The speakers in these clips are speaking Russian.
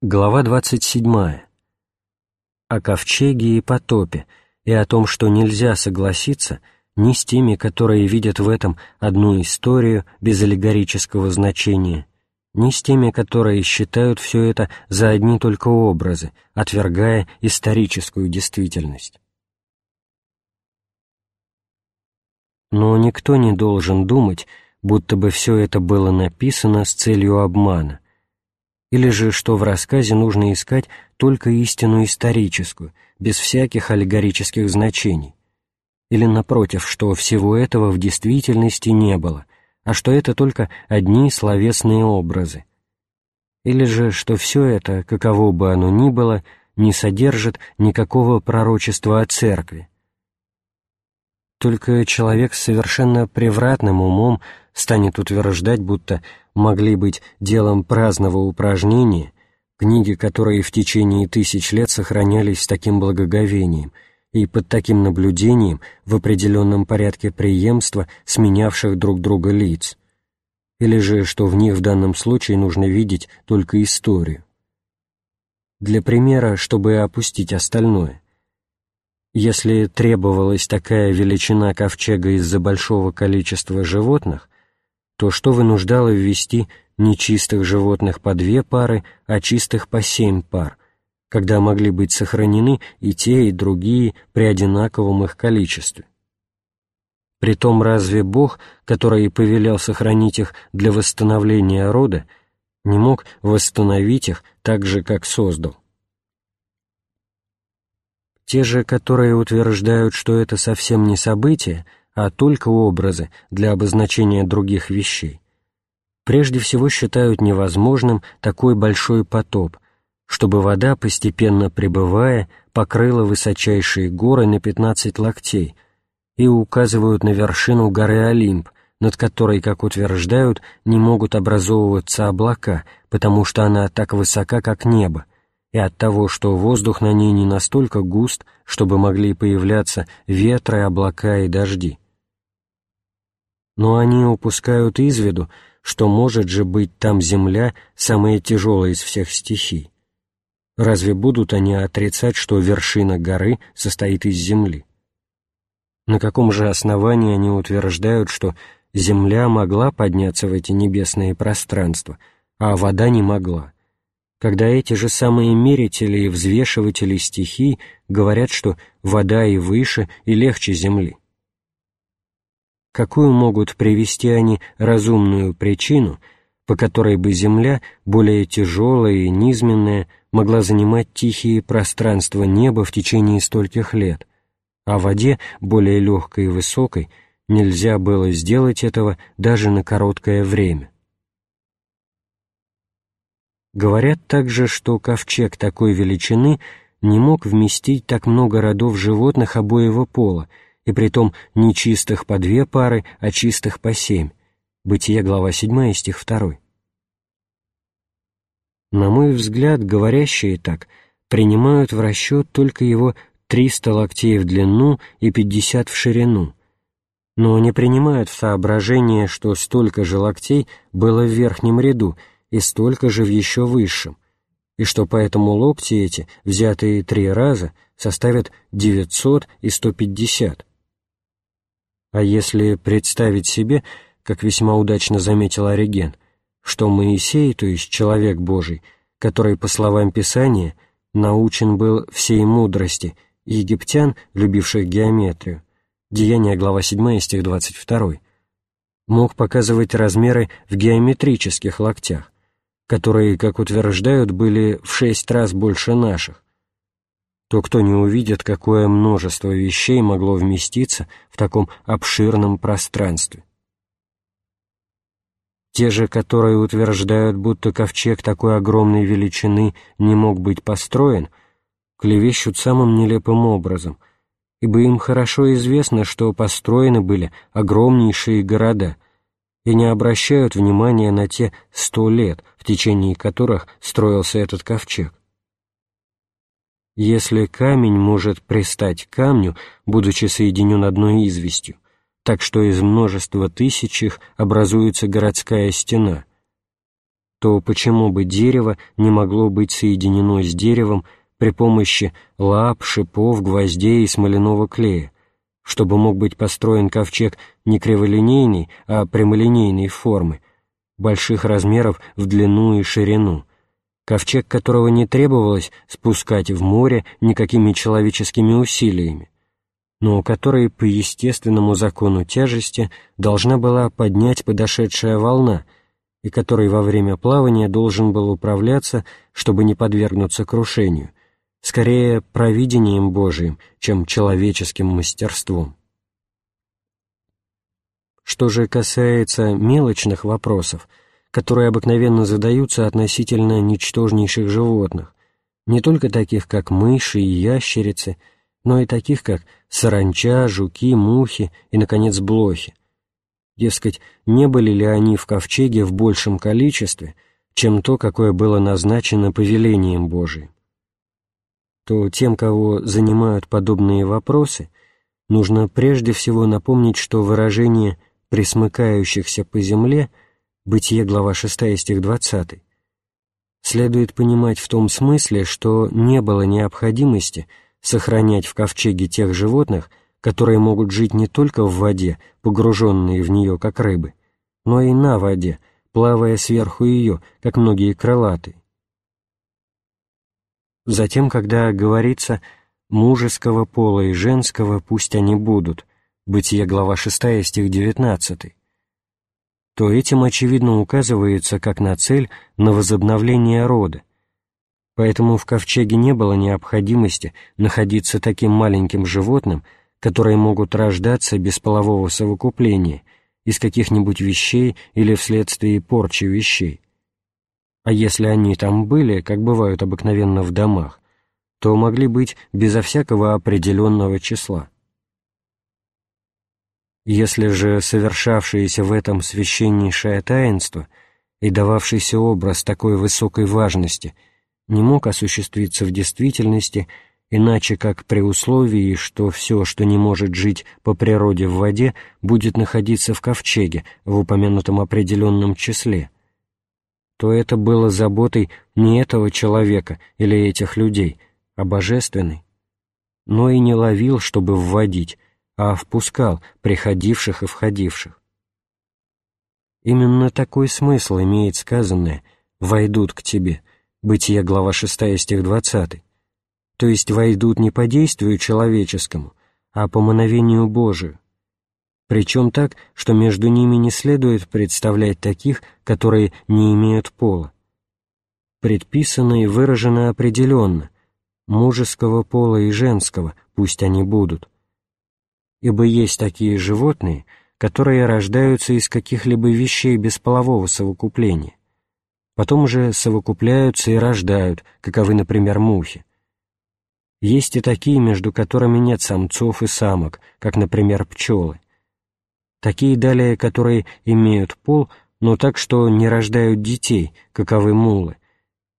Глава 27. О ковчеге и потопе, и о том, что нельзя согласиться ни с теми, которые видят в этом одну историю без аллегорического значения, ни с теми, которые считают все это за одни только образы, отвергая историческую действительность. Но никто не должен думать, будто бы все это было написано с целью обмана – или же что в рассказе нужно искать только истину историческую, без всяких аллегорических значений, или, напротив, что всего этого в действительности не было, а что это только одни словесные образы, или же что все это, каково бы оно ни было, не содержит никакого пророчества о церкви. Только человек с совершенно превратным умом станет утверждать, будто могли быть делом праздного упражнения, книги, которые в течение тысяч лет сохранялись с таким благоговением и под таким наблюдением в определенном порядке преемства сменявших друг друга лиц, или же что в них в данном случае нужно видеть только историю. Для примера, чтобы опустить остальное. Если требовалась такая величина ковчега из-за большого количества животных, то что вынуждало ввести не чистых животных по две пары, а чистых по семь пар, когда могли быть сохранены и те, и другие при одинаковом их количестве? Притом разве Бог, который повелел сохранить их для восстановления рода, не мог восстановить их так же, как создал? Те же, которые утверждают, что это совсем не событие, а только образы для обозначения других вещей, прежде всего считают невозможным такой большой потоп, чтобы вода, постепенно прибывая, покрыла высочайшие горы на 15 локтей и указывают на вершину горы Олимп, над которой, как утверждают, не могут образовываться облака, потому что она так высока, как небо, и от того, что воздух на ней не настолько густ, чтобы могли появляться ветры, облака и дожди но они упускают из виду, что может же быть там земля самая тяжелая из всех стихий. Разве будут они отрицать, что вершина горы состоит из земли? На каком же основании они утверждают, что земля могла подняться в эти небесные пространства, а вода не могла? Когда эти же самые мерители и взвешиватели стихий говорят, что вода и выше, и легче земли какую могут привести они разумную причину, по которой бы Земля, более тяжелая и низменная, могла занимать тихие пространства неба в течение стольких лет, а воде, более легкой и высокой, нельзя было сделать этого даже на короткое время. Говорят также, что ковчег такой величины не мог вместить так много родов животных обоего пола, и притом не чистых по две пары, а чистых по семь. Бытие, глава 7, стих 2. На мой взгляд, говорящие так принимают в расчет только его 300 локтей в длину и 50 в ширину, но не принимают в соображение, что столько же локтей было в верхнем ряду и столько же в еще высшем, и что поэтому локти эти, взятые три раза, составят 900 и 150, а если представить себе, как весьма удачно заметил Ориген, что Моисей, то есть человек Божий, который, по словам Писания, научен был всей мудрости египтян, любивших геометрию, Деяние, глава 7, стих 22, мог показывать размеры в геометрических локтях, которые, как утверждают, были в шесть раз больше наших, то кто не увидит, какое множество вещей могло вместиться в таком обширном пространстве. Те же, которые утверждают, будто ковчег такой огромной величины не мог быть построен, клевещут самым нелепым образом, ибо им хорошо известно, что построены были огромнейшие города, и не обращают внимания на те сто лет, в течение которых строился этот ковчег. Если камень может пристать к камню, будучи соединен одной известью, так что из множества тысяч их образуется городская стена, то почему бы дерево не могло быть соединено с деревом при помощи лап, шипов, гвоздей и смоляного клея, чтобы мог быть построен ковчег не криволинейной, а прямолинейной формы, больших размеров в длину и ширину, ковчег которого не требовалось спускать в море никакими человеческими усилиями, но который по естественному закону тяжести должна была поднять подошедшая волна, и который во время плавания должен был управляться, чтобы не подвергнуться крушению, скорее провидением Божиим, чем человеческим мастерством. Что же касается мелочных вопросов, которые обыкновенно задаются относительно ничтожнейших животных, не только таких, как мыши и ящерицы, но и таких, как саранча, жуки, мухи и, наконец, блохи. Дескать, не были ли они в ковчеге в большем количестве, чем то, какое было назначено повелением Божиим? То тем, кого занимают подобные вопросы, нужно прежде всего напомнить, что выражение «присмыкающихся по земле» Бытие, глава 6, стих 20, следует понимать в том смысле, что не было необходимости сохранять в ковчеге тех животных, которые могут жить не только в воде, погруженные в нее как рыбы, но и на воде, плавая сверху ее, как многие крылатые. Затем, когда говорится «мужеского пола и женского пусть они будут», Бытие, глава 6, стих 19, то этим, очевидно, указывается как на цель на возобновление рода, Поэтому в ковчеге не было необходимости находиться таким маленьким животным, которые могут рождаться без полового совокупления, из каких-нибудь вещей или вследствие порчи вещей. А если они там были, как бывают обыкновенно в домах, то могли быть безо всякого определенного числа. Если же совершавшееся в этом священнейшее таинство и дававшийся образ такой высокой важности – не мог осуществиться в действительности, иначе как при условии, что все, что не может жить по природе в воде, будет находиться в ковчеге в упомянутом определенном числе, то это было заботой не этого человека или этих людей, а божественной, но и не ловил, чтобы вводить, а впускал приходивших и входивших. Именно такой смысл имеет сказанное «войдут к тебе», Бытие, глава 6, стих 20, то есть войдут не по действию человеческому, а по мановению Божию, причем так, что между ними не следует представлять таких, которые не имеют пола. Предписано и выражено определенно, мужеского пола и женского, пусть они будут. Ибо есть такие животные, которые рождаются из каких-либо вещей без полового совокупления, потом уже совокупляются и рождают, каковы, например, мухи. Есть и такие, между которыми нет самцов и самок, как, например, пчелы. Такие далее, которые имеют пол, но так, что не рождают детей, каковы мулы,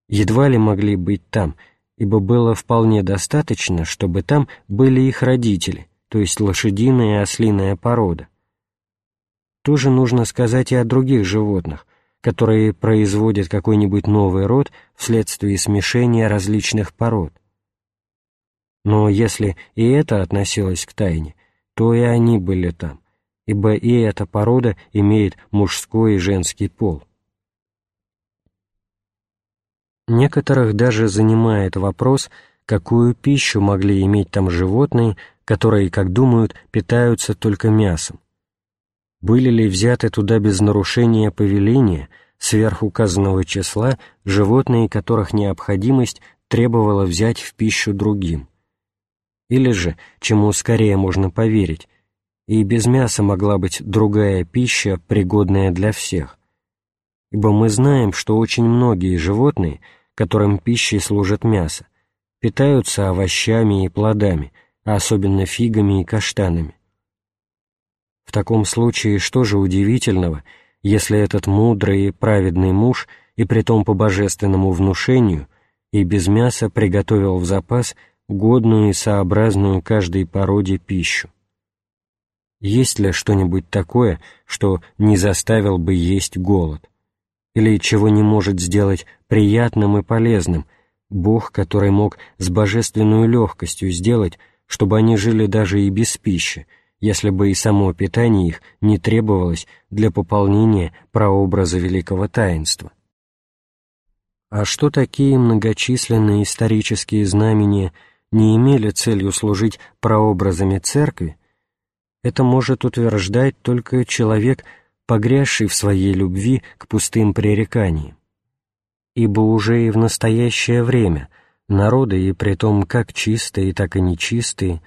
едва ли могли быть там, ибо было вполне достаточно, чтобы там были их родители, то есть лошадиная и ослиная порода. Тоже нужно сказать и о других животных, которые производят какой-нибудь новый род вследствие смешения различных пород. Но если и это относилось к тайне, то и они были там, ибо и эта порода имеет мужской и женский пол. Некоторых даже занимает вопрос, какую пищу могли иметь там животные, которые, как думают, питаются только мясом были ли взяты туда без нарушения повеления сверхуказанного числа животные, которых необходимость требовала взять в пищу другим. Или же, чему скорее можно поверить, и без мяса могла быть другая пища, пригодная для всех. Ибо мы знаем, что очень многие животные, которым пищей служит мясо, питаются овощами и плодами, а особенно фигами и каштанами. В таком случае что же удивительного, если этот мудрый и праведный муж, и притом по божественному внушению, и без мяса приготовил в запас годную и сообразную каждой породе пищу? Есть ли что-нибудь такое, что не заставил бы есть голод? или чего не может сделать приятным и полезным Бог, который мог с божественной легкостью сделать, чтобы они жили даже и без пищи, если бы и само питание их не требовалось для пополнения прообраза великого таинства. А что такие многочисленные исторические знамения не имели целью служить прообразами церкви, это может утверждать только человек, погрязший в своей любви к пустым пререканиям. Ибо уже и в настоящее время народы, и притом как чистые, так и нечистые,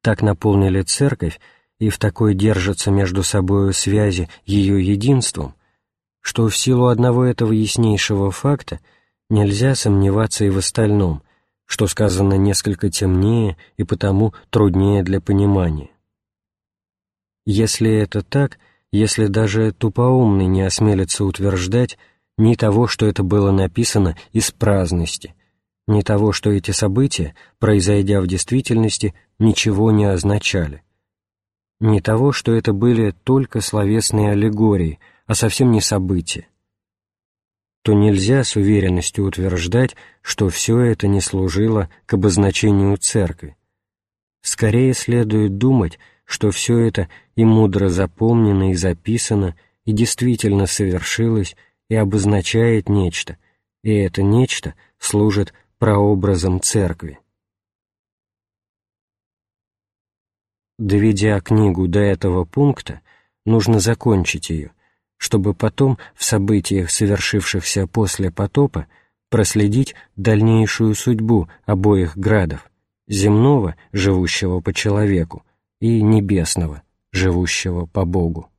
так наполнили церковь и в такой держатся между собою связи ее единством, что в силу одного этого яснейшего факта нельзя сомневаться и в остальном, что сказано несколько темнее и потому труднее для понимания. Если это так, если даже тупоумный не осмелится утверждать ни того, что это было написано из праздности, ни того, что эти события, произойдя в действительности, ничего не означали, ни того, что это были только словесные аллегории, а совсем не события, то нельзя с уверенностью утверждать, что все это не служило к обозначению церкви. Скорее следует думать, что все это и мудро запомнено и записано, и действительно совершилось, и обозначает нечто, и это нечто служит прообразом церкви. Доведя книгу до этого пункта, нужно закончить ее, чтобы потом в событиях, совершившихся после потопа, проследить дальнейшую судьбу обоих градов, земного, живущего по человеку, и небесного, живущего по Богу.